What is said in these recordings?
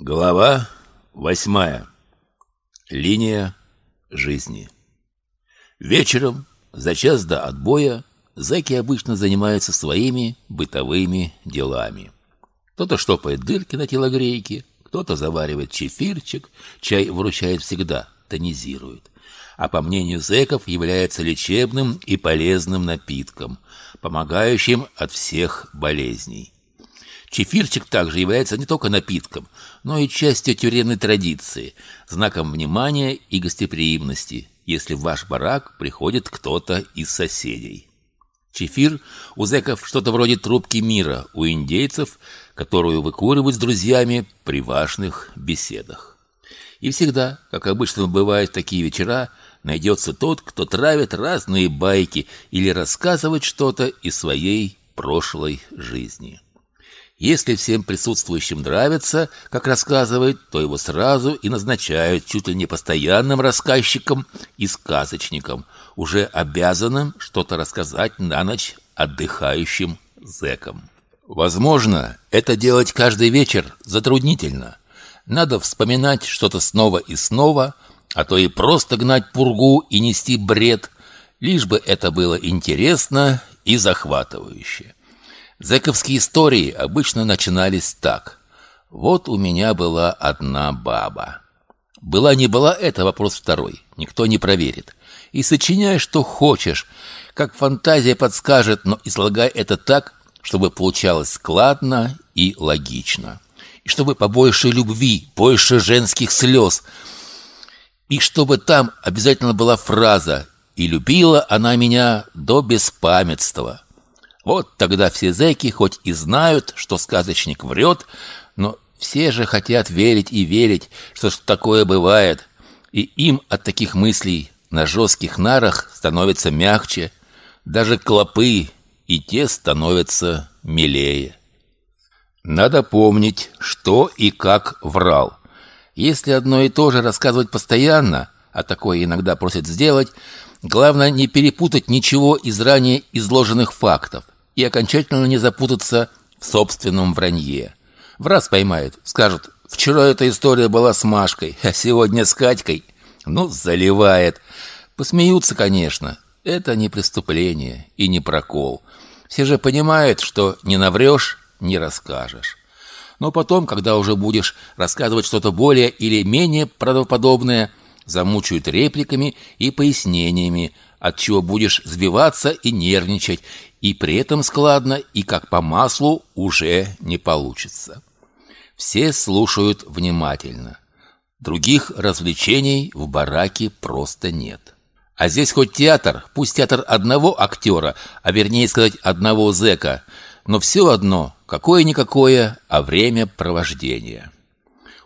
Глава восьмая. Линия жизни. Вечером, за час до отбоя, зэки обычно занимаются своими бытовыми делами. Кто-то штопает дырки на телогрейке, кто-то заваривает чефирчик, чай выручает всегда, тонизирует. А по мнению зэков является лечебным и полезным напитком, помогающим от всех болезней. Чефирчик также является не только напитком, но и частью тюремной традиции, знаком внимания и гостеприимности, если в ваш барак приходит кто-то из соседей. Чефир у зэков что-то вроде трубки мира у индейцев, которую выкуривают с друзьями при важных беседах. И всегда, как обычно бывает в такие вечера, найдется тот, кто травит разные байки или рассказывает что-то из своей прошлой жизни. Если всем присутствующим нравится, как рассказывает, то его сразу и назначают чуть ли не постоянным рассказчиком и сказочником, уже обязанным что-то рассказать на ночь отдыхающим зэкам. Возможно, это делать каждый вечер затруднительно. Надо вспоминать что-то снова и снова, а то и просто гнать пургу и нести бред, лишь бы это было интересно и захватывающе. Зэковские истории обычно начинались так. Вот у меня была одна баба. Была не была это вопрос второй. Никто не проверит. И сочиняй что хочешь, как фантазия подскажет, но излагай это так, чтобы получалось складно и логично. И чтобы побольше любви, больше женских слез. И чтобы там обязательно была фраза «И любила она меня до беспамятства». Вот тогда все зэки хоть и знают, что сказочник врет, но все же хотят верить и верить, что такое бывает. И им от таких мыслей на жестких нарах становится мягче. Даже клопы и те становятся милее. Надо помнить, что и как врал. Если одно и то же рассказывать постоянно, а такое иногда просят сделать, главное не перепутать ничего из ранее изложенных фактов – и окончательно не запутаться в собственном вранье. В раз поймают, скажут, вчера эта история была с Машкой, а сегодня с Катькой. Ну, заливает. Посмеются, конечно. Это не преступление и не прокол. Все же понимают, что не наврешь, не расскажешь. Но потом, когда уже будешь рассказывать что-то более или менее правдоподобное, замучают репликами и пояснениями, от чего будешь сбиваться и нервничать, и при этом складно, и как по маслу уже не получится. Все слушают внимательно. Других развлечений в бараке просто нет. А здесь хоть театр, пусть театр одного актера, а вернее сказать одного зэка, но все одно, какое-никакое, а время провождения.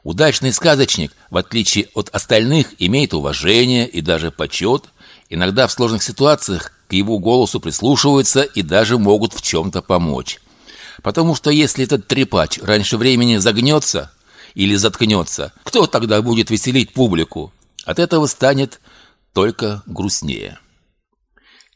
Удачный сказочник, в отличие от остальных, имеет уважение и даже почет. Иногда в сложных ситуациях к его голосу прислушиваются и даже могут в чем-то помочь. Потому что если этот трепач раньше времени загнется или заткнется, кто тогда будет веселить публику? От этого станет только грустнее.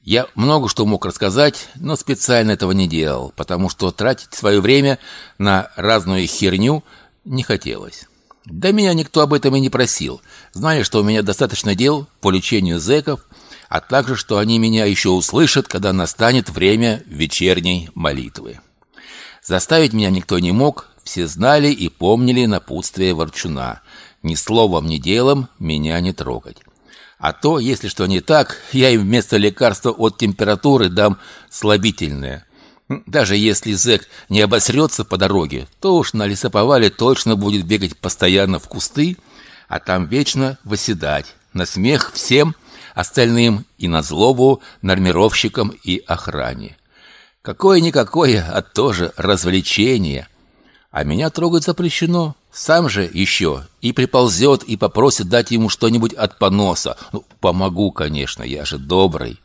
Я много что мог рассказать, но специально этого не делал, потому что тратить свое время на разную херню не хотелось. Да меня никто об этом и не просил. Знали, что у меня достаточно дел по лечению зэков, а также, что они меня еще услышат, когда настанет время вечерней молитвы. Заставить меня никто не мог, все знали и помнили напутствие Ворчуна. Ни словом, ни делом меня не трогать. А то, если что не так, я им вместо лекарства от температуры дам слабительное. Даже если зэк не обосрется по дороге, то уж на лесоповале точно будет бегать постоянно в кусты, а там вечно восседать. На смех всем – остальным и на злобу нормировщикам и охране. Какое-никакое, а тоже развлечение. А меня трогать запрещено. Сам же еще и приползет, и попросит дать ему что-нибудь от поноса. Ну, помогу, конечно, я же добрый.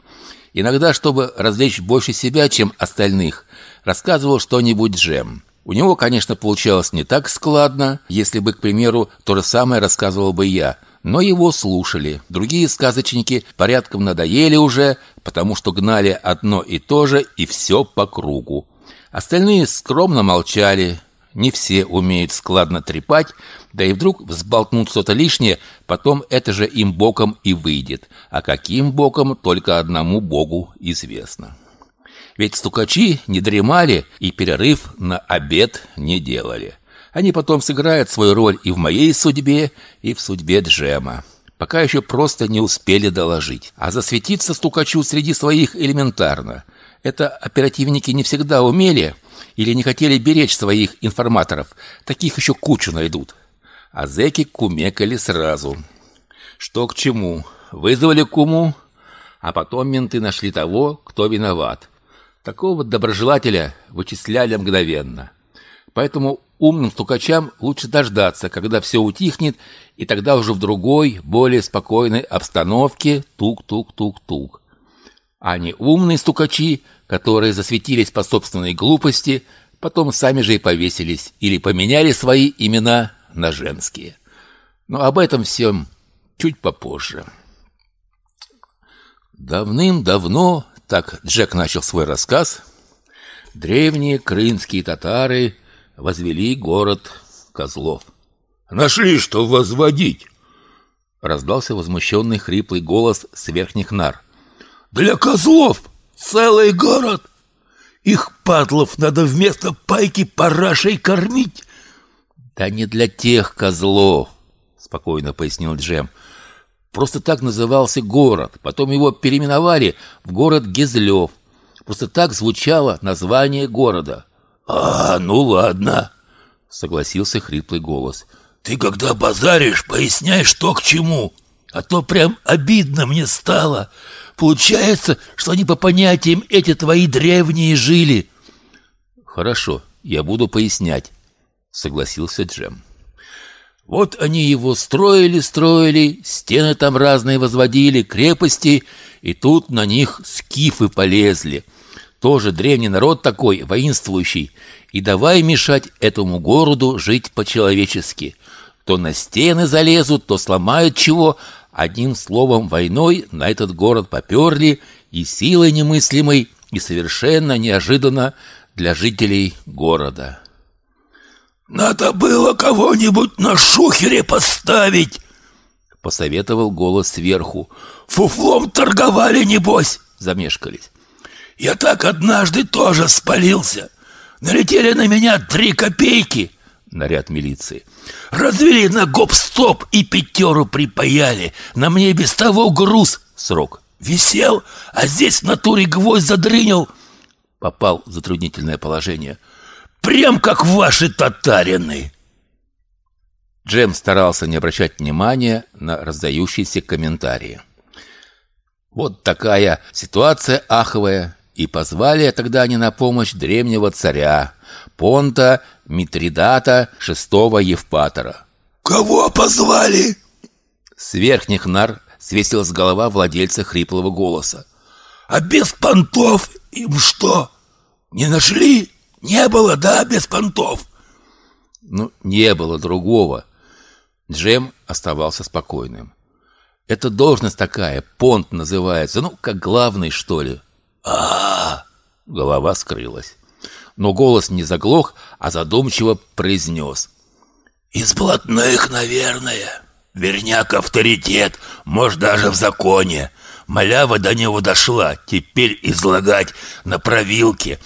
Иногда, чтобы развлечь больше себя, чем остальных, рассказывал что-нибудь Джем. У него, конечно, получалось не так складно, если бы, к примеру, то же самое рассказывал бы я – но его слушали. Другие сказочники порядком надоели уже, потому что гнали одно и то же, и все по кругу. Остальные скромно молчали. Не все умеют складно трепать, да и вдруг взболтнут что-то лишнее, потом это же им боком и выйдет. А каким боком, только одному Богу известно. Ведь стукачи не дремали и перерыв на обед не делали. Они потом сыграют свою роль и в моей судьбе, и в судьбе Джема. Пока еще просто не успели доложить. А засветиться стукачу среди своих элементарно. Это оперативники не всегда умели или не хотели беречь своих информаторов. Таких еще кучу найдут. А зэки кумекали сразу. Что к чему? Вызвали куму, а потом менты нашли того, кто виноват. Такого доброжелателя вычисляли мгновенно. Поэтому умным стукачам лучше дождаться, когда все утихнет, и тогда уже в другой, более спокойной обстановке тук-тук-тук-тук. А не умные стукачи которые засветились по собственной глупости, потом сами же и повесились или поменяли свои имена на женские. Но об этом всем чуть попозже. Давным-давно, так Джек начал свой рассказ, древние крымские татары возвели город Козлов. «Нашли, что возводить!» Раздался возмущенный хриплый голос с верхних нар. «Для козлов Целый город! Их падлов надо вместо пайки парашей кормить!» «Да не для тех козлов!» — спокойно пояснил Джем. «Просто так назывался город. Потом его переименовали в город Гизлев. Просто так звучало название города». «А, ну ладно!» — согласился хриплый голос. «Ты когда базаришь, поясняй, что к чему, а то прям обидно мне стало. Получается, что они по понятиям эти твои древние жили. Хорошо, я буду пояснять, согласился Джем. Вот они его строили, строили, стены там разные возводили, крепости, и тут на них скифы полезли. Тоже древний народ такой, воинствующий, и давай мешать этому городу жить по-человечески. То на стены залезут, то сломают чего, Одним словом, войной на этот город поперли и силой немыслимой, и совершенно неожиданно для жителей города. «Надо было кого-нибудь на шухере поставить!» — посоветовал голос сверху. «Фуфлом торговали, небось!» — замешкались. «Я так однажды тоже спалился. Налетели на меня три копейки!» Наряд милиции. Развели на гоп-стоп и пятеру припаяли. На мне без того груз срок. Висел, а здесь в натуре гвоздь задрынил. Попал в затруднительное положение. Прям как ваши татарины. Джем старался не обращать внимания на раздающиеся комментарии. Вот такая ситуация аховая. И позвали тогда они на помощь древнего царя, Понта Митридата шестого Евпатора. «Кого позвали?» С верхних нар свесилась голова владельца хриплого голоса. «А без понтов им что? Не нашли? Не было, да, без понтов?» Ну, не было другого. Джем оставался спокойным. Это должность такая, понт называется, ну, как главный, что ли. А, Голова скрылась но голос не заглох, а задумчиво произнес. «Из блатных, наверное. Верняк авторитет, может, даже в законе. Малява до него дошла, теперь излагать на провилке».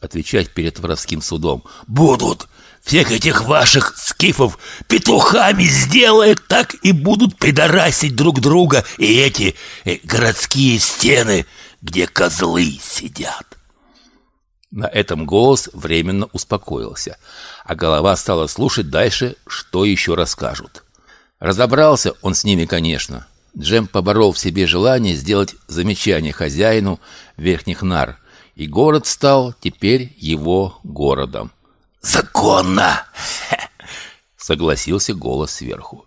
Отвечать перед воровским судом. «Будут. Всех этих ваших скифов петухами сделают, так и будут пидорасить друг друга и эти э, городские стены, где козлы сидят». На этом голос временно успокоился, а голова стала слушать дальше, что еще расскажут. Разобрался он с ними, конечно. Джем поборол в себе желание сделать замечание хозяину верхних нар, и город стал теперь его городом. «Законно!» — согласился голос сверху.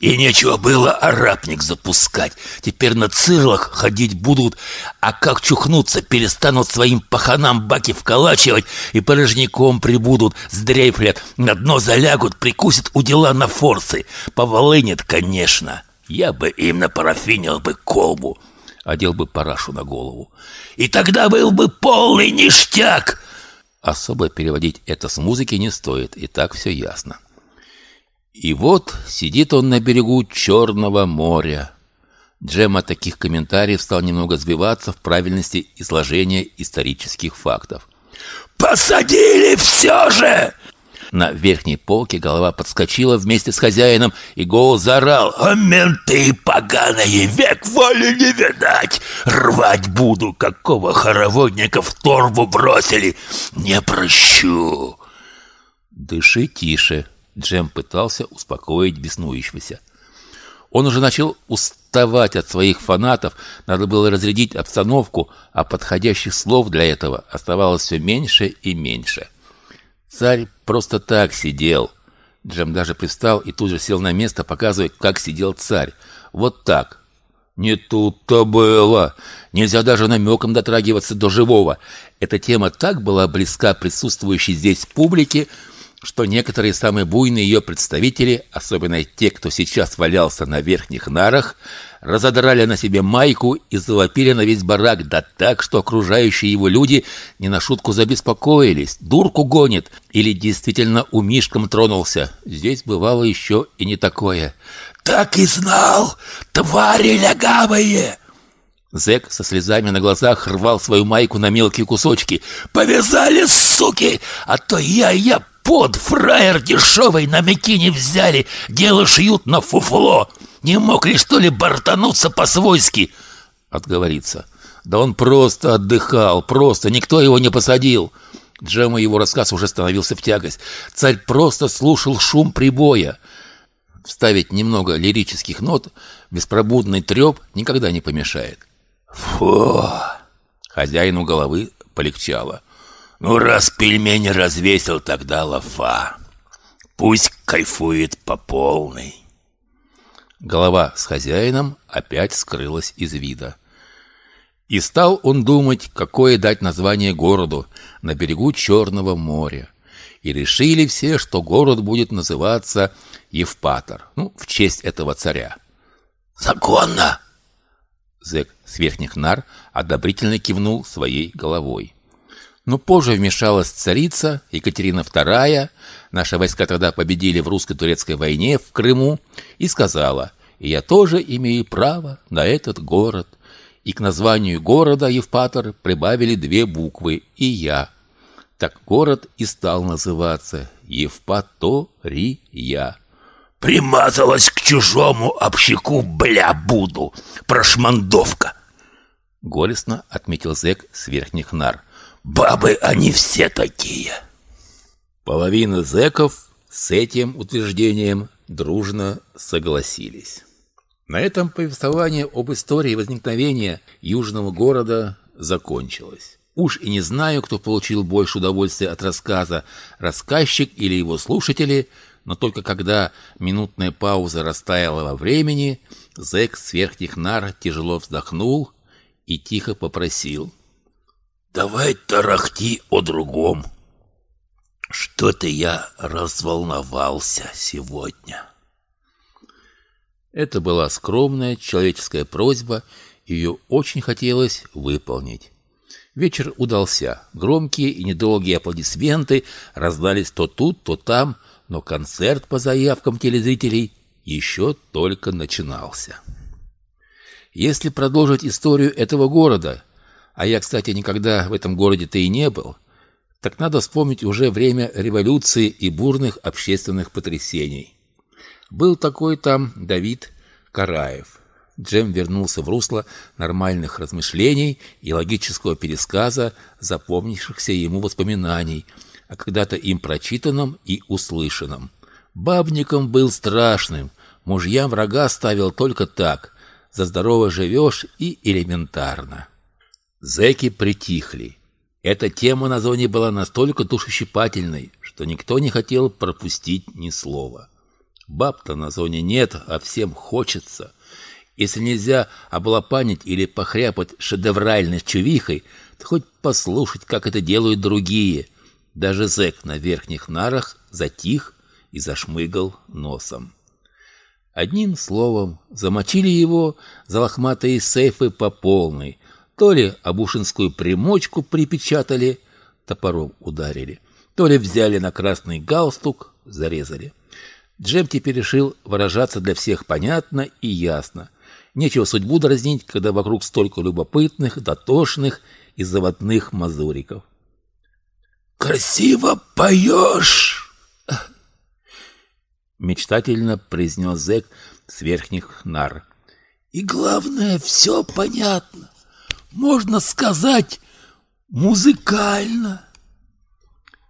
И нечего было арапник запускать. Теперь на цирлах ходить будут, а как чухнуться, перестанут своим паханам баки вколачивать и порожняком прибудут, сдрейфлят, на дно залягут, прикусят у дела на форсы. Поволынет, конечно. Я бы им напарафинил бы колбу, одел бы парашу на голову. И тогда был бы полный ништяк. Особо переводить это с музыки не стоит, и так все ясно. И вот сидит он на берегу Черного моря. Джем от таких комментариев стал немного сбиваться в правильности изложения исторических фактов. «Посадили все же!» На верхней полке голова подскочила вместе с хозяином, и голос заорал. «А менты поганые, век воли не видать! Рвать буду, какого хороводника в торбу бросили! Не прощу!» «Дыши тише!» Джем пытался успокоить беснующегося. Он уже начал уставать от своих фанатов, надо было разрядить обстановку, а подходящих слов для этого оставалось все меньше и меньше. Царь просто так сидел. Джем даже пристал и тут же сел на место, показывая, как сидел царь. Вот так. Не тут-то было. Нельзя даже намеком дотрагиваться до живого. Эта тема так была близка присутствующей здесь публике, что некоторые самые буйные ее представители, особенно те, кто сейчас валялся на верхних нарах, разодрали на себе майку и завопили на весь барак, да так, что окружающие его люди не на шутку забеспокоились. Дурку гонит или действительно у Мишкам тронулся. Здесь бывало еще и не такое. «Так и знал! Твари лягавые!» Зэк со слезами на глазах рвал свою майку на мелкие кусочки. «Повязали, суки! А то я-я под фраер дешевый на Микине взяли, дело шьют на фуфло. Не мог ли, что ли, бортануться по-свойски?» Отговориться. «Да он просто отдыхал, просто, никто его не посадил». Джему его рассказ уже становился в тягость. Царь просто слушал шум прибоя. Вставить немного лирических нот, беспробудный треп никогда не помешает. «Фу!» Хозяину головы полегчало. Ну, раз пельмени развесил, тогда лафа. Пусть кайфует по полной. Голова с хозяином опять скрылась из вида. И стал он думать, какое дать название городу на берегу Черного моря. И решили все, что город будет называться Евпатор, ну, в честь этого царя. «Законно!» Зэк с верхних нар одобрительно кивнул своей головой. Но позже вмешалась царица Екатерина II, наши войска тогда победили в русско-турецкой войне в Крыму, и сказала, «Я тоже имею право на этот город». И к названию города Евпатор прибавили две буквы «и я». Так город и стал называться Евпатория. «Примазалась к чужому общаку, бля, буду! Прошмандовка!» Горестно отметил зэк с верхних нар. Бабы они все такие. Половина зэков с этим утверждением дружно согласились. На этом повествование об истории возникновения южного города закончилось. Уж и не знаю, кто получил больше удовольствия от рассказа, рассказчик или его слушатели, но только когда минутная пауза растаяла во времени, зэк с верхних нар тяжело вздохнул и тихо попросил — Давай тарахти о другом. Что-то я разволновался сегодня. Это была скромная человеческая просьба, ее очень хотелось выполнить. Вечер удался. Громкие и недолгие аплодисменты раздались то тут, то там, но концерт по заявкам телезрителей еще только начинался. Если продолжить историю этого города, а я, кстати, никогда в этом городе-то и не был, так надо вспомнить уже время революции и бурных общественных потрясений. Был такой там Давид Караев. Джем вернулся в русло нормальных размышлений и логического пересказа запомнившихся ему воспоминаний о когда-то им прочитанном и услышанном. Бабником был страшным, мужьям врага ставил только так, за здорово живешь и элементарно. Зэки притихли. Эта тема на зоне была настолько душещипательной, что никто не хотел пропустить ни слова. Баб-то на зоне нет, а всем хочется. Если нельзя облапанить или похряпать шедевральной чувихой, то хоть послушать, как это делают другие. Даже зэк на верхних нарах затих и зашмыгал носом. Одним словом, замочили его за лохматые сейфы по полной, то ли обушинскую примочку припечатали, топором ударили, то ли взяли на красный галстук, зарезали. Джем теперь решил выражаться для всех понятно и ясно. Нечего судьбу дразнить, когда вокруг столько любопытных, дотошных и заводных мазуриков. «Красиво поешь!» Мечтательно произнес зэк с верхних нар. «И главное, все понятно. Можно сказать, музыкально».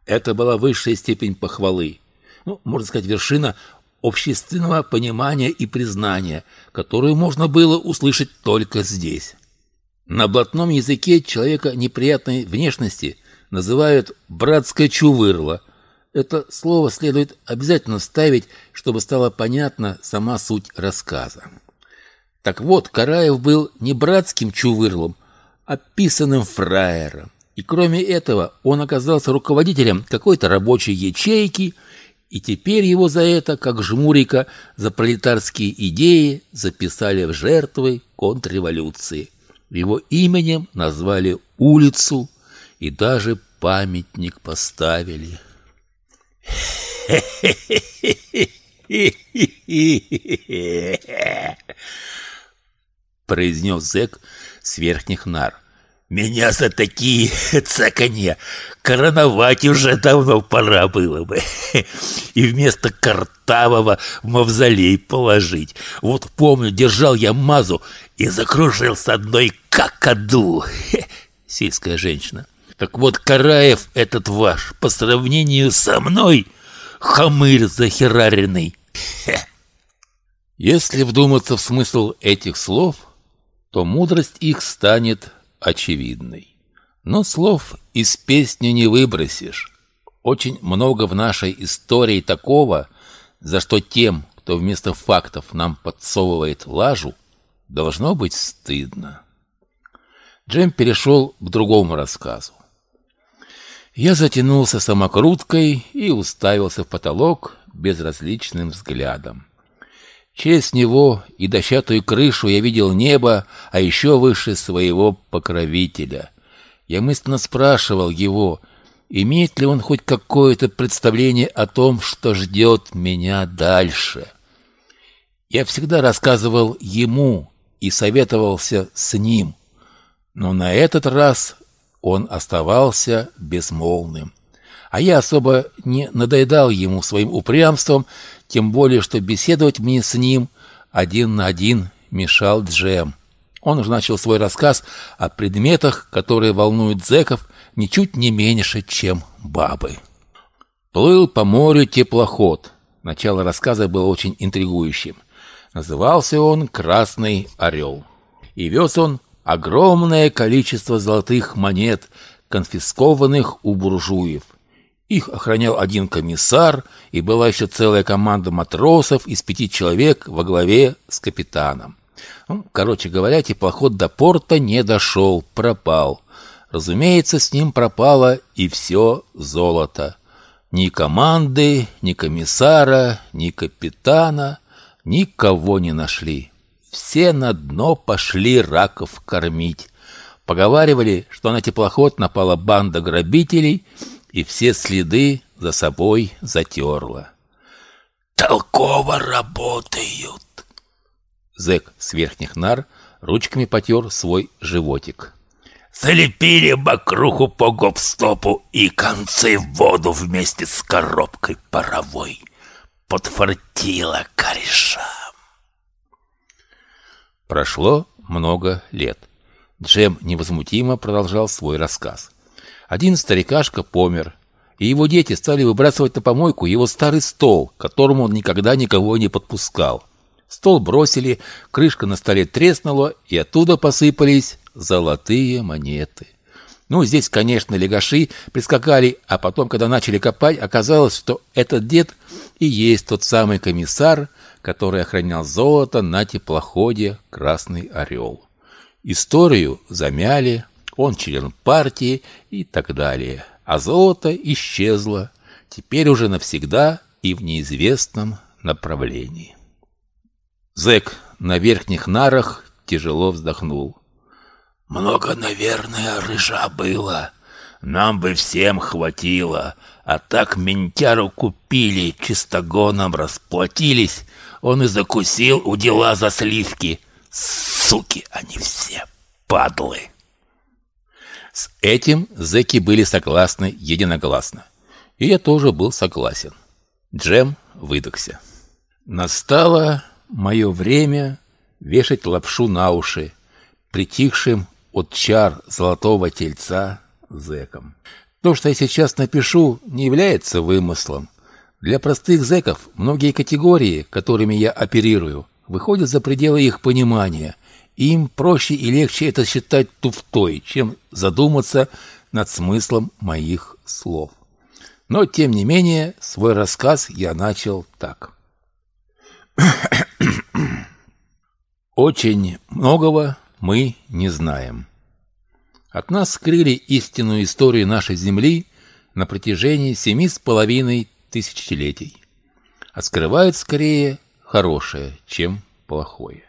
Это была высшая степень похвалы. Ну, можно сказать, вершина общественного понимания и признания, которую можно было услышать только здесь. На блатном языке человека неприятной внешности называют «братское чувырло». Это слово следует обязательно вставить, чтобы стала понятна сама суть рассказа. Так вот, Караев был не братским чувырлом, а писанным фраером. И кроме этого, он оказался руководителем какой-то рабочей ячейки, и теперь его за это, как жмурика, за пролетарские идеи записали в жертвы контрреволюции. Его именем назвали улицу и даже памятник поставили. произнес зэк с верхних нар. Меня за такие цаканье короновать уже давно пора было бы. И вместо Картавого мавзолей положить. Вот помню, держал я мазу и закружил с одной какаду. Сельская женщина. Так вот, Караев этот ваш, по сравнению со мной, хамырь захераренный. Если вдуматься в смысл этих слов, то мудрость их станет очевидной. Но слов из песни не выбросишь. Очень много в нашей истории такого, за что тем, кто вместо фактов нам подсовывает лажу, должно быть стыдно. Джем перешел к другому рассказу. Я затянулся самокруткой и уставился в потолок безразличным взглядом. Через него и дощатую крышу я видел небо, а еще выше своего покровителя. Я мысленно спрашивал его, имеет ли он хоть какое-то представление о том, что ждет меня дальше. Я всегда рассказывал ему и советовался с ним, но на этот раз он оставался безмолвным. А я особо не надоедал ему своим упрямством, тем более, что беседовать мне с ним один на один мешал Джем. Он уже начал свой рассказ о предметах, которые волнуют зэков ничуть не меньше, чем бабы. Плыл по морю теплоход. Начало рассказа было очень интригующим. Назывался он «Красный орел». И вез он огромное количество золотых монет, конфискованных у буржуев – их охранял один комиссар, и была еще целая команда матросов из пяти человек во главе с капитаном. Ну, короче говоря, теплоход до порта не дошел, пропал. Разумеется, с ним пропало и все золото. Ни команды, ни комиссара, ни капитана, никого не нашли. Все на дно пошли раков кормить. Поговаривали, что на теплоход напала банда грабителей — и все следы за собой затерла. «Толково работают!» Зэк с верхних нар ручками потер свой животик. Залепили мокруху по гоп-стопу и концы в воду вместе с коробкой паровой. Подфартило корешам. Прошло много лет. Джем невозмутимо продолжал свой рассказ. Один старикашка помер, и его дети стали выбрасывать на помойку его старый стол, к которому он никогда никого не подпускал. Стол бросили, крышка на столе треснула, и оттуда посыпались золотые монеты. Ну, здесь, конечно, легаши прискакали, а потом, когда начали копать, оказалось, что этот дед и есть тот самый комиссар, который охранял золото на теплоходе «Красный орел». Историю замяли, он член партии и так далее. А золото исчезло, теперь уже навсегда и в неизвестном направлении. Зэк на верхних нарах тяжело вздохнул. «Много, наверное, рыжа было. Нам бы всем хватило, а так ментяру купили, чистогоном расплатились. Он и закусил у дела за сливки. Суки они все, падлы. С этим зэки были согласны единогласно. И я тоже был согласен. Джем выдохся. Настало мое время вешать лапшу на уши притихшим от чар золотого тельца зэкам. То, что я сейчас напишу, не является вымыслом. Для простых зэков многие категории, которыми я оперирую, выходят за пределы их понимания. Им проще и легче это считать туфтой, чем задуматься над смыслом моих слов. Но, тем не менее, свой рассказ я начал так. Очень многого мы не знаем. От нас скрыли истинную историю нашей Земли на протяжении семи с половиной тысячелетий. А скрывают скорее хорошее, чем плохое.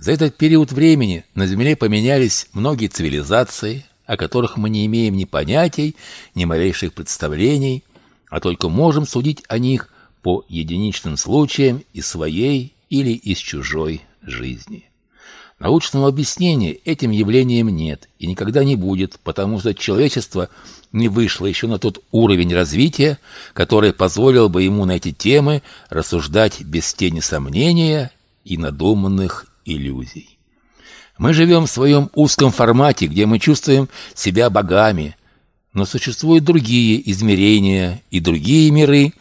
За этот период времени на Земле поменялись многие цивилизации, о которых мы не имеем ни понятий, ни малейших представлений, а только можем судить о них по единичным случаям из своей или из чужой жизни. Научного объяснения этим явлениям нет и никогда не будет, потому что человечество не вышло еще на тот уровень развития, который позволил бы ему на эти темы рассуждать без тени сомнения и надуманных иллюзий. Мы живем в своем узком формате, где мы чувствуем себя богами, но существуют другие измерения и другие миры,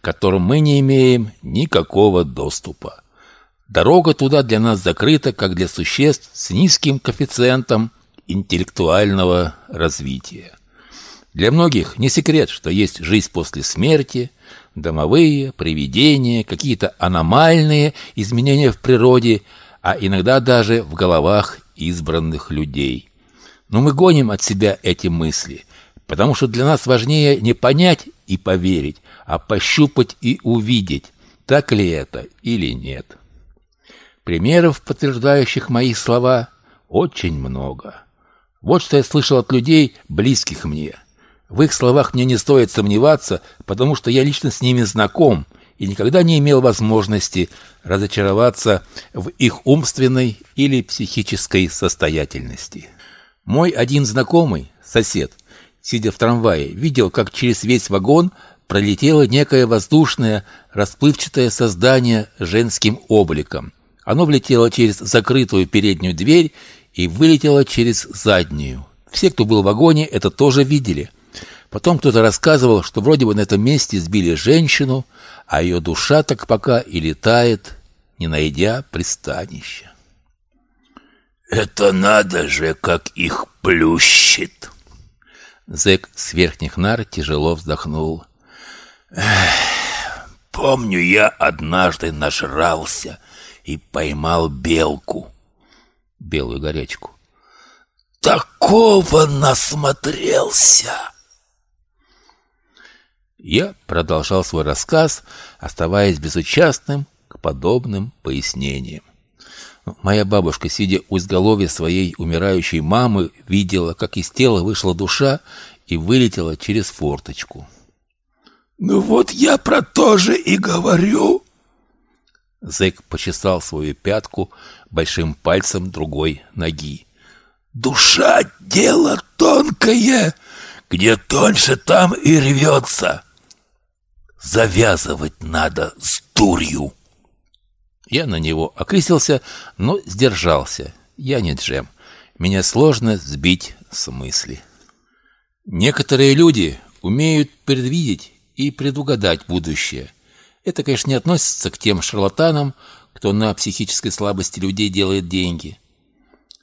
к которым мы не имеем никакого доступа. Дорога туда для нас закрыта, как для существ с низким коэффициентом интеллектуального развития. Для многих не секрет, что есть жизнь после смерти, домовые, привидения, какие-то аномальные изменения в природе, а иногда даже в головах избранных людей. Но мы гоним от себя эти мысли, потому что для нас важнее не понять и поверить, а пощупать и увидеть, так ли это или нет. Примеров, подтверждающих мои слова, очень много. Вот что я слышал от людей, близких мне. В их словах мне не стоит сомневаться, потому что я лично с ними знаком и никогда не имел возможности разочароваться в их умственной или психической состоятельности. Мой один знакомый, сосед, сидя в трамвае, видел, как через весь вагон пролетело некое воздушное, расплывчатое создание женским обликом, оно влетело через закрытую переднюю дверь и вылетело через заднюю. Все, кто был в вагоне, это тоже видели. Потом кто-то рассказывал, что вроде бы на этом месте сбили женщину, а ее душа так пока и летает, не найдя пристанища. «Это надо же, как их плющит!» Зэк с верхних нар тяжело вздохнул. «Помню, я однажды нажрался и поймал белку. Белую горячку. Такого насмотрелся! Я продолжал свой рассказ, оставаясь безучастным к подобным пояснениям. Моя бабушка, сидя у изголовья своей умирающей мамы, видела, как из тела вышла душа и вылетела через форточку. «Ну вот я про то же и говорю», Зэк почесал свою пятку большим пальцем другой ноги. «Душа — дело тонкое, где тоньше, там и рвется. Завязывать надо с дурью». Я на него окрысился, но сдержался. Я не джем. Меня сложно сбить с мысли. Некоторые люди умеют предвидеть и предугадать будущее. Это, конечно, не относится к тем шарлатанам, кто на психической слабости людей делает деньги.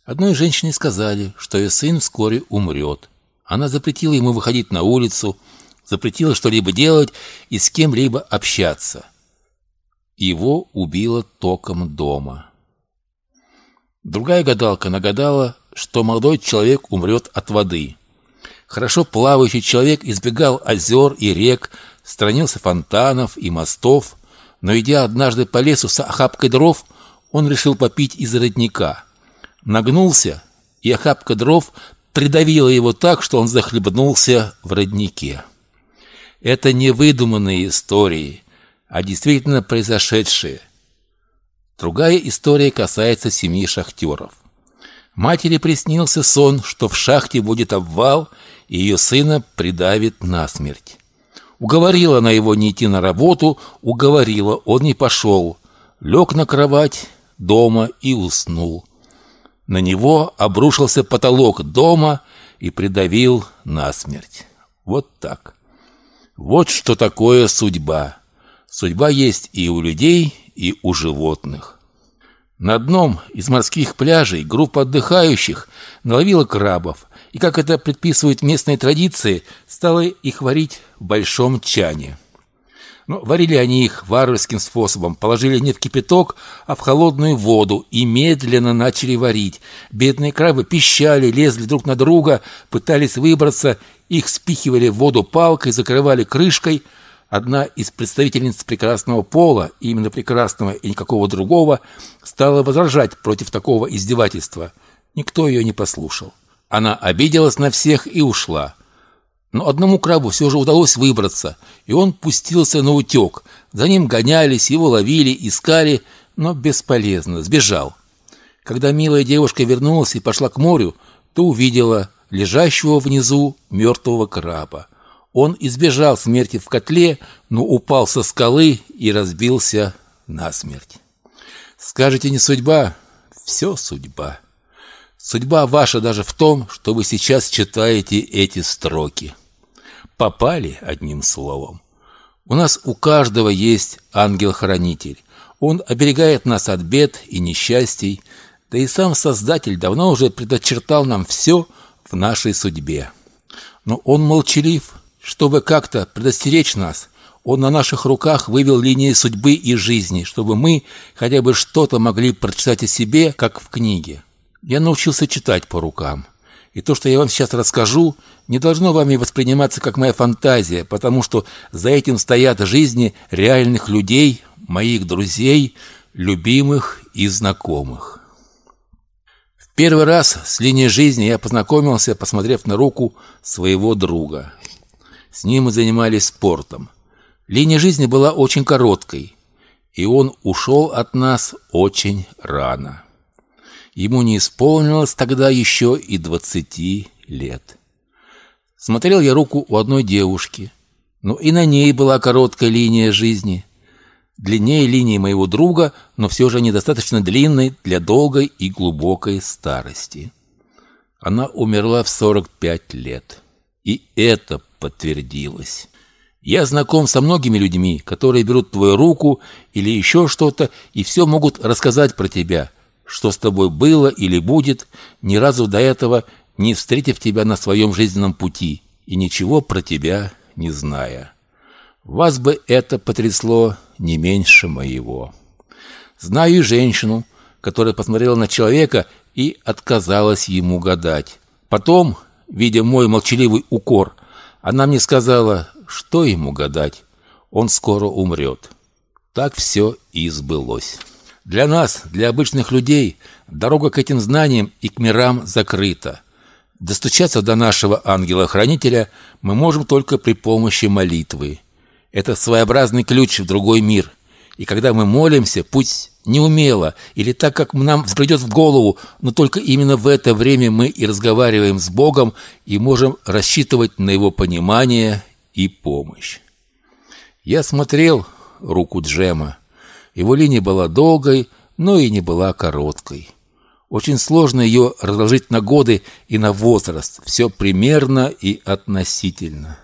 Одной женщине сказали, что ее сын вскоре умрет. Она запретила ему выходить на улицу, запретила что-либо делать и с кем-либо общаться. Его убило током дома. Другая гадалка нагадала, что молодой человек умрет от воды. Хорошо плавающий человек избегал озер и рек, сторонился фонтанов и мостов, но идя однажды по лесу с охапкой дров, он решил попить из родника. Нагнулся, и охапка дров придавила его так, что он захлебнулся в роднике. Это не выдуманные истории, а действительно произошедшие. Другая история касается семьи шахтеров. Матери приснился сон, что в шахте будет обвал, и ее сына придавит насмерть. Уговорила она его не идти на работу, уговорила, он не пошел. Лег на кровать дома и уснул. На него обрушился потолок дома и придавил насмерть. Вот так. Вот что такое судьба. Судьба есть и у людей, и у животных. На одном из морских пляжей группа отдыхающих наловила крабов, и, как это предписывают местные традиции, стала их варить в большом чане. Но варили они их варварским способом. Положили не в кипяток, а в холодную воду и медленно начали варить. Бедные крабы пищали, лезли друг на друга, пытались выбраться. Их спихивали в воду палкой, закрывали крышкой. Одна из представительниц прекрасного пола, именно прекрасного и никакого другого, стала возражать против такого издевательства. Никто ее не послушал. Она обиделась на всех и ушла. Но одному крабу все же удалось выбраться, и он пустился на утек. За ним гонялись, его ловили, искали, но бесполезно, сбежал. Когда милая девушка вернулась и пошла к морю, то увидела лежащего внизу мертвого краба. Он избежал смерти в котле, но упал со скалы и разбился насмерть. Скажете, не судьба? Все судьба. Судьба ваша даже в том, что вы сейчас читаете эти строки. Попали, одним словом. У нас у каждого есть ангел-хранитель. Он оберегает нас от бед и несчастий, да и сам Создатель давно уже предочертал нам все в нашей судьбе. Но он молчалив, чтобы как-то предостеречь нас. Он на наших руках вывел линии судьбы и жизни, чтобы мы хотя бы что-то могли прочитать о себе, как в книге. Я научился читать по рукам. И то, что я вам сейчас расскажу, не должно вами восприниматься как моя фантазия, потому что за этим стоят жизни реальных людей, моих друзей, любимых и знакомых. В первый раз с линией жизни я познакомился, посмотрев на руку своего друга. С ним мы занимались спортом. Линия жизни была очень короткой, и он ушел от нас очень рано. Ему не исполнилось тогда еще и двадцати лет. Смотрел я руку у одной девушки, но и на ней была короткая линия жизни. Длиннее линии моего друга, но все же недостаточно длинной для долгой и глубокой старости. Она умерла в 45 лет. И это подтвердилось. Я знаком со многими людьми, которые берут твою руку или еще что-то и все могут рассказать про тебя – что с тобой было или будет, ни разу до этого не встретив тебя на своем жизненном пути и ничего про тебя не зная. Вас бы это потрясло не меньше моего. Знаю женщину, которая посмотрела на человека и отказалась ему гадать. Потом, видя мой молчаливый укор, она мне сказала, что ему гадать, он скоро умрет. Так все и сбылось. Для нас, для обычных людей, дорога к этим знаниям и к мирам закрыта. Достучаться до нашего ангела-хранителя мы можем только при помощи молитвы. Это своеобразный ключ в другой мир. И когда мы молимся, пусть неумело или так, как нам взбредет в голову, но только именно в это время мы и разговариваем с Богом и можем рассчитывать на Его понимание и помощь. Я смотрел руку Джема, его линия была долгой, но и не была короткой. Очень сложно ее разложить на годы и на возраст. Все примерно и относительно.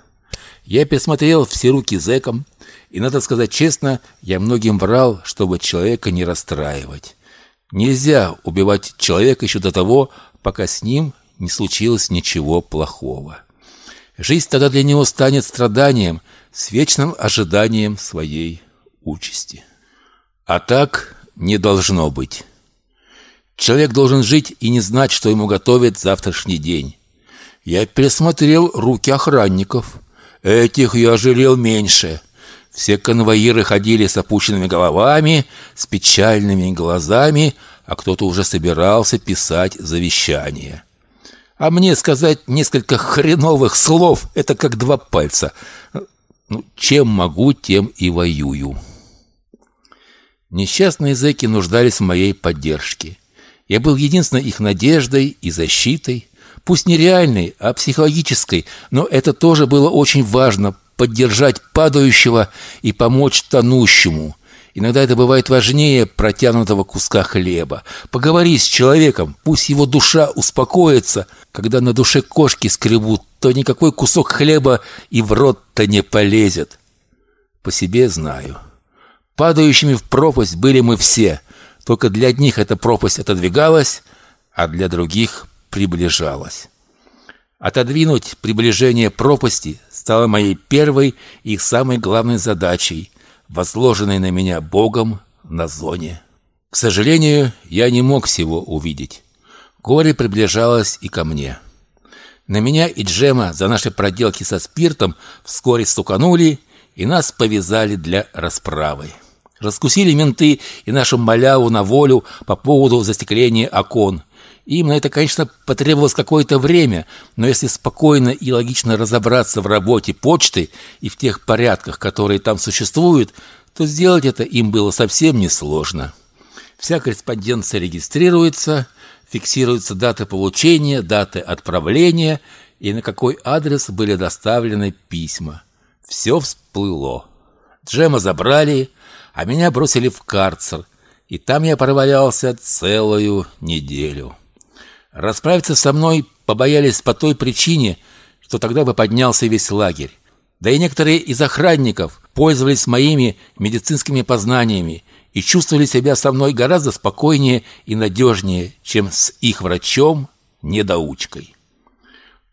Я пересмотрел все руки зэком, и, надо сказать честно, я многим врал, чтобы человека не расстраивать. Нельзя убивать человека еще до того, пока с ним не случилось ничего плохого. Жизнь тогда для него станет страданием с вечным ожиданием своей участи. А так не должно быть. Человек должен жить и не знать, что ему готовит завтрашний день. Я пересмотрел руки охранников. Этих я жалел меньше. Все конвоиры ходили с опущенными головами, с печальными глазами, а кто-то уже собирался писать завещание. А мне сказать несколько хреновых слов — это как два пальца. Ну, чем могу, тем и воюю. Несчастные зэки нуждались в моей поддержке. Я был единственной их надеждой и защитой. Пусть не реальной, а психологической, но это тоже было очень важно — поддержать падающего и помочь тонущему. Иногда это бывает важнее протянутого куска хлеба. Поговори с человеком, пусть его душа успокоится. Когда на душе кошки скребут, то никакой кусок хлеба и в рот-то не полезет. По себе знаю. Падающими в пропасть были мы все. Только для одних эта пропасть отодвигалась, а для других приближалась. Отодвинуть приближение пропасти стало моей первой и самой главной задачей, возложенной на меня Богом на зоне. К сожалению, я не мог всего увидеть. Горе приближалось и ко мне. На меня и Джема за наши проделки со спиртом вскоре стуканули и нас повязали для расправы. Раскусили менты и нашу маляву на волю по поводу застекления окон – им на это, конечно, потребовалось какое-то время, но если спокойно и логично разобраться в работе почты и в тех порядках, которые там существуют, то сделать это им было совсем несложно. Вся корреспонденция регистрируется, фиксируются даты получения, даты отправления и на какой адрес были доставлены письма. Все всплыло. Джема забрали, а меня бросили в карцер, и там я провалялся целую неделю. Расправиться со мной побоялись по той причине, что тогда бы поднялся весь лагерь. Да и некоторые из охранников пользовались моими медицинскими познаниями и чувствовали себя со мной гораздо спокойнее и надежнее, чем с их врачом-недоучкой.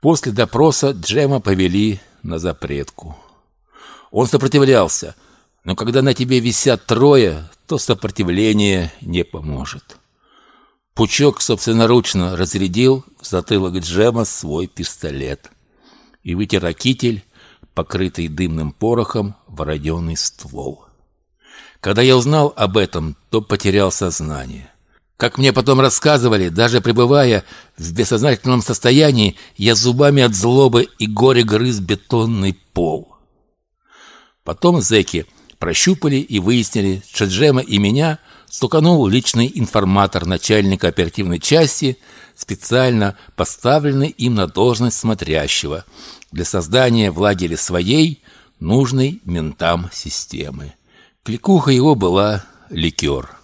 После допроса Джема повели на запретку. Он сопротивлялся, но когда на тебе висят трое, то сопротивление не поможет. Пучок собственноручно разрядил в затылок Джема свой пистолет и вытер окитель, покрытый дымным порохом, вороденный ствол. Когда я узнал об этом, то потерял сознание. Как мне потом рассказывали, даже пребывая в бессознательном состоянии, я зубами от злобы и горя грыз бетонный пол. Потом зэки прощупали и выяснили, что Джема и меня – стуканул личный информатор начальника оперативной части, специально поставленный им на должность смотрящего для создания в лагере своей, нужной ментам системы. Кликуха его была ликер.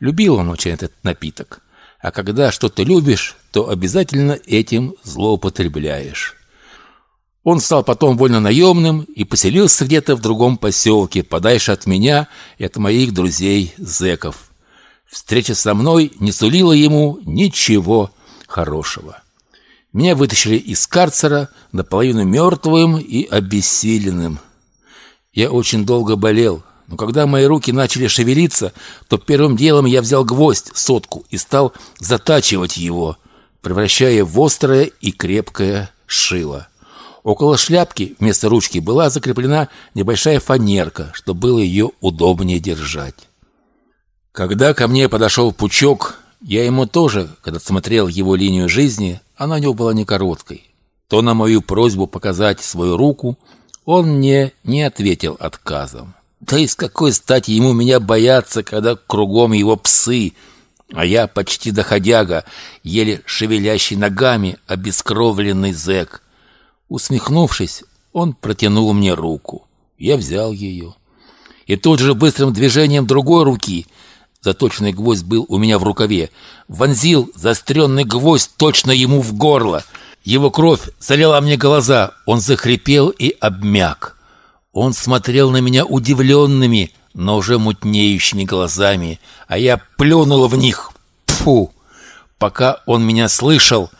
Любил он очень этот напиток. А когда что-то любишь, то обязательно этим злоупотребляешь. Он стал потом вольно наемным и поселился где-то в другом поселке, подальше от меня и от моих друзей-зеков. Встреча со мной не сулила ему ничего хорошего. Меня вытащили из карцера наполовину мертвым и обессиленным. Я очень долго болел, но когда мои руки начали шевелиться, то первым делом я взял гвоздь, сотку, и стал затачивать его, превращая в острое и крепкое шило. Около шляпки вместо ручки была закреплена небольшая фанерка, чтобы было ее удобнее держать. Когда ко мне подошел Пучок, я ему тоже, когда смотрел его линию жизни, она у него была не короткой, то на мою просьбу показать свою руку он мне не ответил отказом. Да и с какой стати ему меня бояться, когда кругом его псы, а я почти доходяга, еле шевелящий ногами, обескровленный зэк. Усмехнувшись, он протянул мне руку. Я взял ее. И тут же быстрым движением другой руки, заточенный гвоздь был у меня в рукаве, вонзил заостренный гвоздь точно ему в горло. Его кровь залила мне глаза, он захрипел и обмяк. Он смотрел на меня удивленными, но уже мутнеющими глазами, а я плюнул в них. Фу! Пока он меня слышал,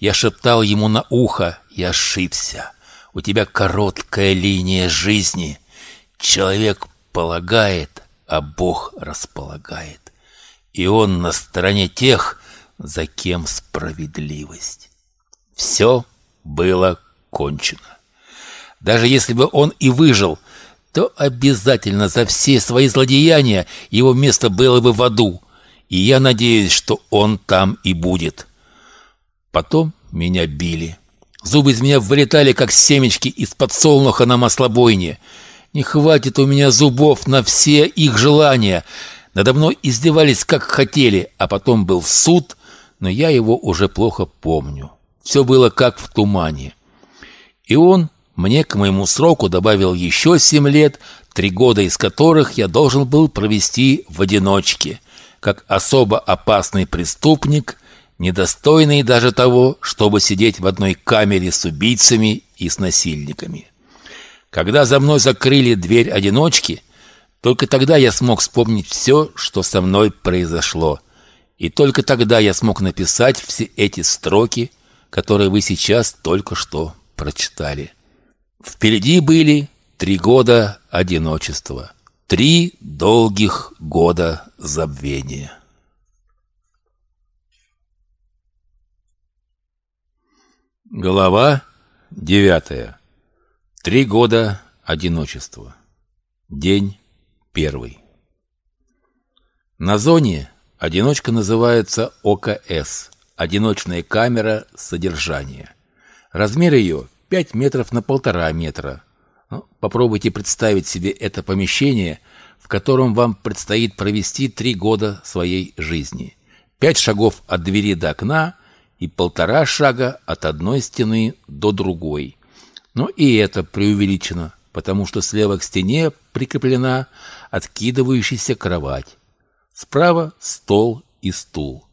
я шептал ему на ухо, я ошибся. У тебя короткая линия жизни. Человек полагает, а Бог располагает. И он на стороне тех, за кем справедливость. Все было кончено. Даже если бы он и выжил, то обязательно за все свои злодеяния его место было бы в аду, и я надеюсь, что он там и будет. Потом меня били. Зубы из меня вылетали, как семечки из подсолнуха на маслобойне. Не хватит у меня зубов на все их желания. Надо мной издевались, как хотели, а потом был суд, но я его уже плохо помню. Все было как в тумане. И он мне к моему сроку добавил еще семь лет, три года из которых я должен был провести в одиночке, как особо опасный преступник, недостойный даже того, чтобы сидеть в одной камере с убийцами и с насильниками. Когда за мной закрыли дверь одиночки, только тогда я смог вспомнить все, что со мной произошло. И только тогда я смог написать все эти строки, которые вы сейчас только что прочитали. Впереди были три года одиночества, три долгих года забвения. Глава девятая. Три года одиночества. День первый. На зоне одиночка называется ОКС – одиночная камера содержания. Размер ее 5 метров на полтора метра. Ну, попробуйте представить себе это помещение, в котором вам предстоит провести три года своей жизни. Пять шагов от двери до окна – и полтора шага от одной стены до другой. Но и это преувеличено, потому что слева к стене прикреплена откидывающаяся кровать. Справа стол и стул.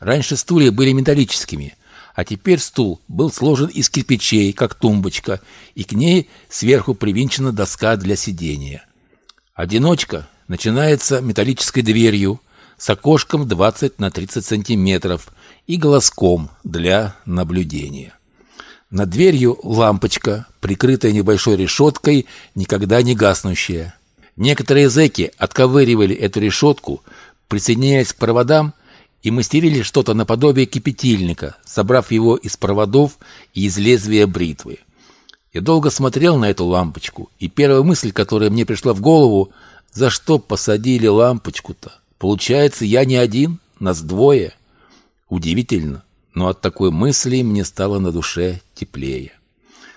Раньше стулья были металлическими, а теперь стул был сложен из кирпичей, как тумбочка, и к ней сверху привинчена доска для сидения. Одиночка начинается металлической дверью с окошком 20 на 30 сантиметров и глазком для наблюдения. Над дверью лампочка, прикрытая небольшой решеткой, никогда не гаснущая. Некоторые зэки отковыривали эту решетку, присоединяясь к проводам и мастерили что-то наподобие кипятильника, собрав его из проводов и из лезвия бритвы. Я долго смотрел на эту лампочку, и первая мысль, которая мне пришла в голову, за что посадили лампочку-то? Получается, я не один, нас двое. Удивительно, но от такой мысли мне стало на душе теплее.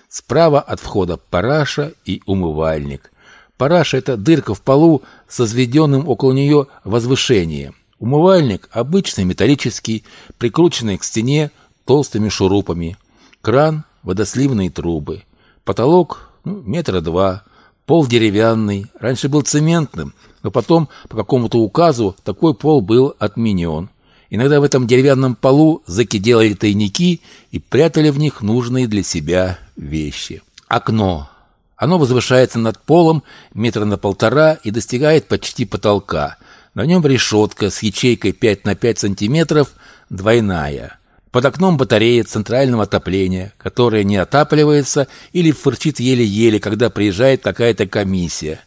Справа от входа параша и умывальник. Параша – это дырка в полу с возведенным около нее возвышением. Умывальник – обычный металлический, прикрученный к стене толстыми шурупами. Кран – водосливные трубы. Потолок ну, метра два. Пол деревянный, раньше был цементным, но потом по какому-то указу такой пол был отменен. Иногда в этом деревянном полу заки делали тайники и прятали в них нужные для себя вещи. Окно. Оно возвышается над полом метра на полтора и достигает почти потолка. На нем решетка с ячейкой 5 на 5 сантиметров, двойная. Под окном батарея центрального отопления, которая не отапливается или фырчит еле-еле, когда приезжает какая-то комиссия.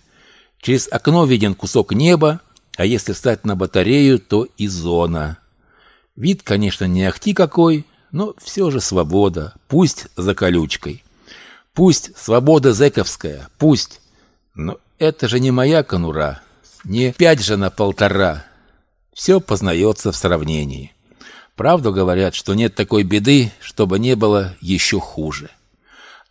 Через окно виден кусок неба, а если встать на батарею, то и зона. Вид, конечно, не ахти какой, но все же свобода, пусть за колючкой. Пусть свобода зэковская, пусть. Но это же не моя конура, не пять же на полтора. Все познается в сравнении. Правду говорят, что нет такой беды, чтобы не было еще хуже.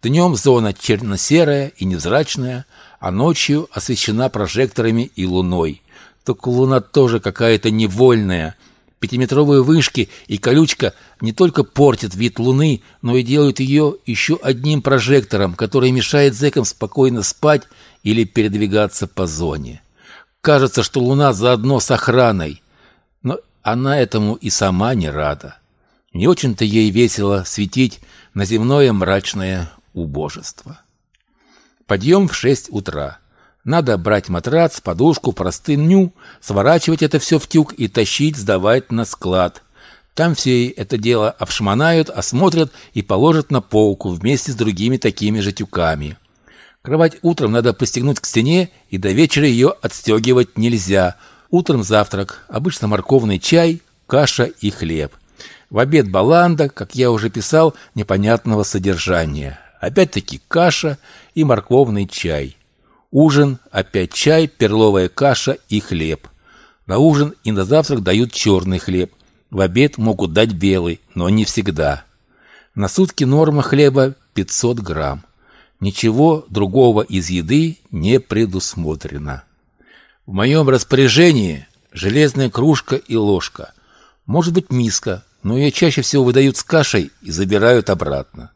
Днем зона черно-серая и невзрачная, а ночью освещена прожекторами и луной. Только луна тоже какая-то невольная – Пятиметровые вышки и колючка не только портят вид Луны, но и делают ее еще одним прожектором, который мешает зэкам спокойно спать или передвигаться по зоне. Кажется, что Луна заодно с охраной, но она этому и сама не рада. Не очень-то ей весело светить на земное мрачное убожество. Подъем в шесть утра. Надо брать матрац, подушку, простыню, сворачивать это все в тюк и тащить, сдавать на склад. Там все это дело обшмонают, осмотрят и положат на полку вместе с другими такими же тюками. Кровать утром надо пристегнуть к стене, и до вечера ее отстегивать нельзя. Утром завтрак, обычно морковный чай, каша и хлеб. В обед баланда, как я уже писал, непонятного содержания. Опять-таки каша и морковный чай. Ужин, опять чай, перловая каша и хлеб. На ужин и на завтрак дают черный хлеб. В обед могут дать белый, но не всегда. На сутки норма хлеба 500 грамм. Ничего другого из еды не предусмотрено. В моем распоряжении железная кружка и ложка. Может быть, миска, но ее чаще всего выдают с кашей и забирают обратно.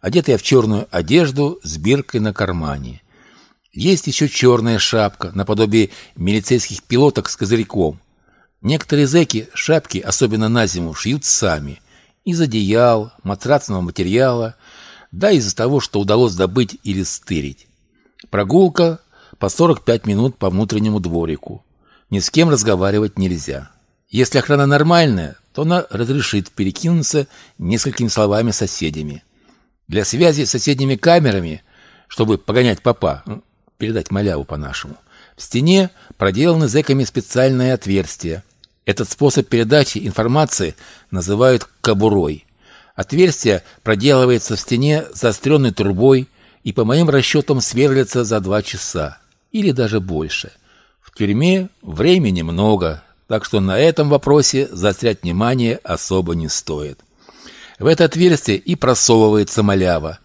Одет я в черную одежду с биркой на кармане. Есть еще черная шапка, наподобие милицейских пилоток с козырьком. Некоторые зэки шапки, особенно на зиму, шьют сами. Из одеял, матрацного материала, да из-за того, что удалось добыть или стырить. Прогулка по 45 минут по внутреннему дворику. Ни с кем разговаривать нельзя. Если охрана нормальная, то она разрешит перекинуться несколькими словами с соседями. Для связи с соседними камерами, чтобы погонять попа, ну, передать маляву по-нашему, в стене проделаны зэками специальные отверстия. Этот способ передачи информации называют кобурой. Отверстие проделывается в стене заостренной трубой и, по моим расчетам, сверлится за два часа или даже больше. В тюрьме времени много, так что на этом вопросе заострять внимание особо не стоит. В это отверстие и просовывается малява.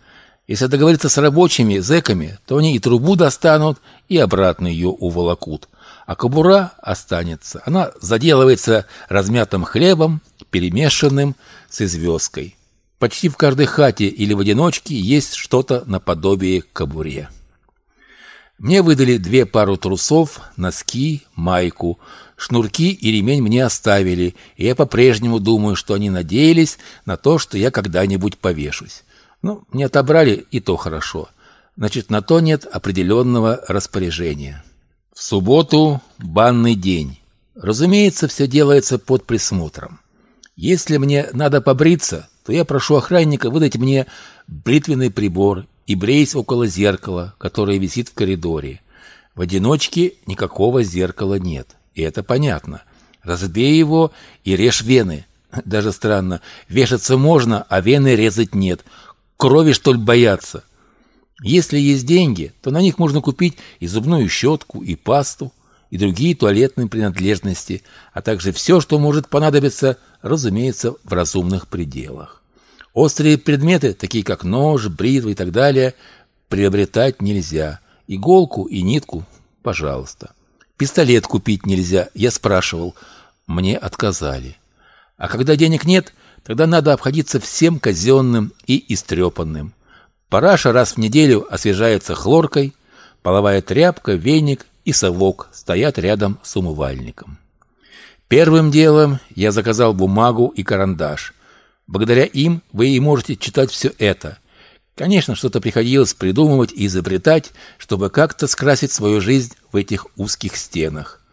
Если договориться с рабочими, зэками, то они и трубу достанут, и обратно ее уволокут. А кобура останется. Она заделывается размятым хлебом, перемешанным с известкой. Почти в каждой хате или в одиночке есть что-то наподобие кобуре. Мне выдали две пару трусов, носки, майку. Шнурки и ремень мне оставили, и я по-прежнему думаю, что они надеялись на то, что я когда-нибудь повешусь. Ну, мне отобрали, и то хорошо. Значит, на то нет определенного распоряжения. В субботу банный день. Разумеется, все делается под присмотром. Если мне надо побриться, то я прошу охранника выдать мне бритвенный прибор и бреюсь около зеркала, которое висит в коридоре. В одиночке никакого зеркала нет, и это понятно. Разбей его и режь вены. Даже странно, вешаться можно, а вены резать нет. Крови, что ли, бояться? Если есть деньги, то на них можно купить и зубную щетку, и пасту, и другие туалетные принадлежности, а также все, что может понадобиться, разумеется, в разумных пределах. Острые предметы, такие как нож, бритва и так далее, приобретать нельзя. Иголку и нитку, пожалуйста. Пистолет купить нельзя, я спрашивал. Мне отказали. А когда денег нет, тогда надо обходиться всем казенным и истрепанным. Параша раз в неделю освежается хлоркой, половая тряпка, веник и совок стоят рядом с умывальником. Первым делом я заказал бумагу и карандаш. Благодаря им вы и можете читать все это. Конечно, что-то приходилось придумывать и изобретать, чтобы как-то скрасить свою жизнь в этих узких стенах.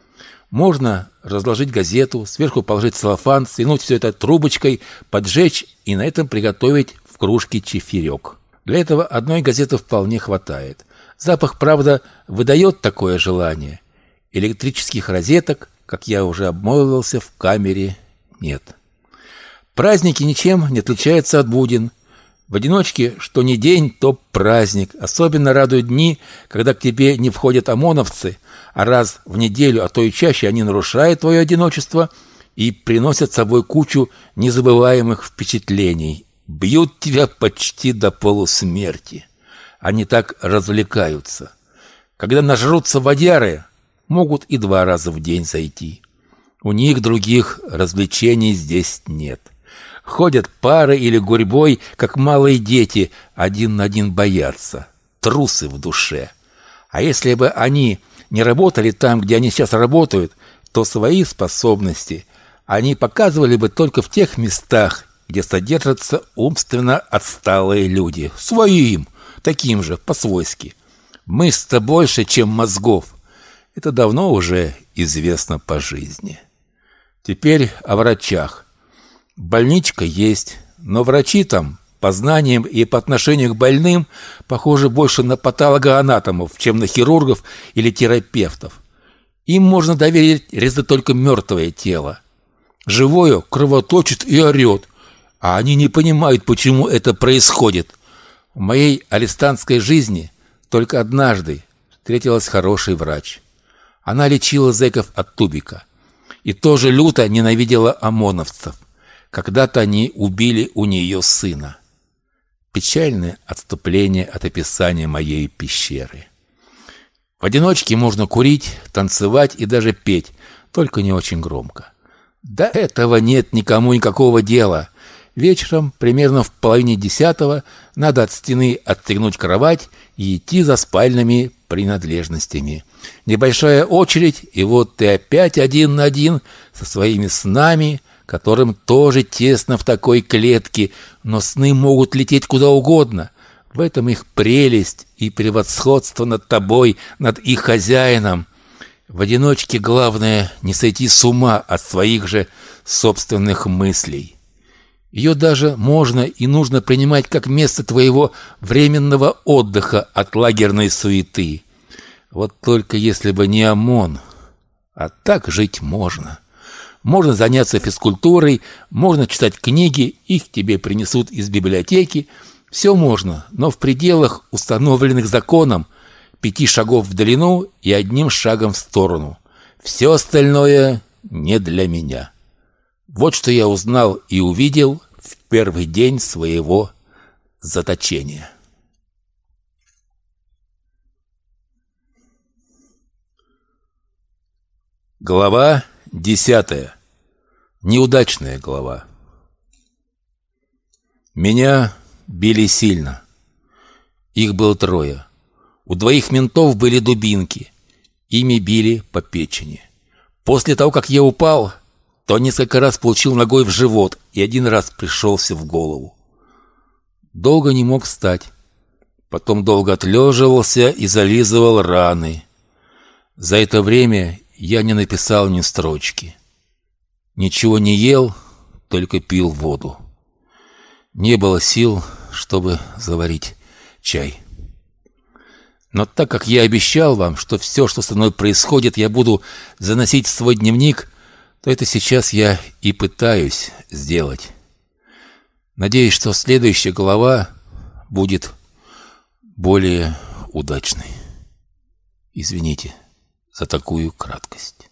Можно разложить газету, сверху положить целлофан, свинуть все это трубочкой, поджечь и на этом приготовить в кружке чефирек. Для этого одной газеты вполне хватает. Запах, правда, выдает такое желание. Электрических розеток, как я уже обмолвился, в камере нет. Праздники ничем не отличаются от будин. В одиночке, что не день, то праздник. Особенно радуют дни, когда к тебе не входят ОМОНовцы, а раз в неделю, а то и чаще они нарушают твое одиночество и приносят с собой кучу незабываемых впечатлений. Бьют тебя почти до полусмерти. Они так развлекаются. Когда нажрутся водяры, могут и два раза в день зайти. У них других развлечений здесь нет. Ходят пары или гурьбой, как малые дети, один на один боятся. Трусы в душе. А если бы они не работали там, где они сейчас работают, то свои способности они показывали бы только в тех местах, где содержатся умственно отсталые люди. Своим таким же, по-свойски. Мышц-то больше, чем мозгов. Это давно уже известно по жизни. Теперь о врачах. Больничка есть, но врачи там по знаниям и по отношению к больным похожи больше на патологоанатомов, чем на хирургов или терапевтов. Им можно доверить резать только мертвое тело. Живое кровоточит и орет, а они не понимают, почему это происходит – в моей арестантской жизни только однажды встретилась хороший врач. Она лечила зэков от тубика. И тоже люто ненавидела ОМОНовцев. Когда-то они убили у нее сына. Печальное отступление от описания моей пещеры. В одиночке можно курить, танцевать и даже петь, только не очень громко. До этого нет никому никакого дела. Вечером, примерно в половине десятого, надо от стены отстегнуть кровать и идти за спальными принадлежностями. Небольшая очередь, и вот ты опять один на один со своими снами, которым тоже тесно в такой клетке, но сны могут лететь куда угодно. В этом их прелесть и превосходство над тобой, над их хозяином. В одиночке главное не сойти с ума от своих же собственных мыслей. Ее даже можно и нужно принимать как место твоего временного отдыха от лагерной суеты. Вот только если бы не ОМОН, а так жить можно. Можно заняться физкультурой, можно читать книги, их тебе принесут из библиотеки. Все можно, но в пределах, установленных законом, пяти шагов в длину и одним шагом в сторону. Все остальное не для меня. Вот что я узнал и увидел в первый день своего заточения. Глава десятая. Неудачная глава. Меня били сильно. Их было трое. У двоих ментов были дубинки. Ими били по печени. После того, как я упал, то несколько раз получил ногой в живот и один раз пришелся в голову. Долго не мог встать. Потом долго отлеживался и зализывал раны. За это время я не написал ни строчки. Ничего не ел, только пил воду. Не было сил, чтобы заварить чай. Но так как я обещал вам, что все, что со мной происходит, я буду заносить в свой дневник, то это сейчас я и пытаюсь сделать. Надеюсь, что следующая глава будет более удачной. Извините за такую краткость.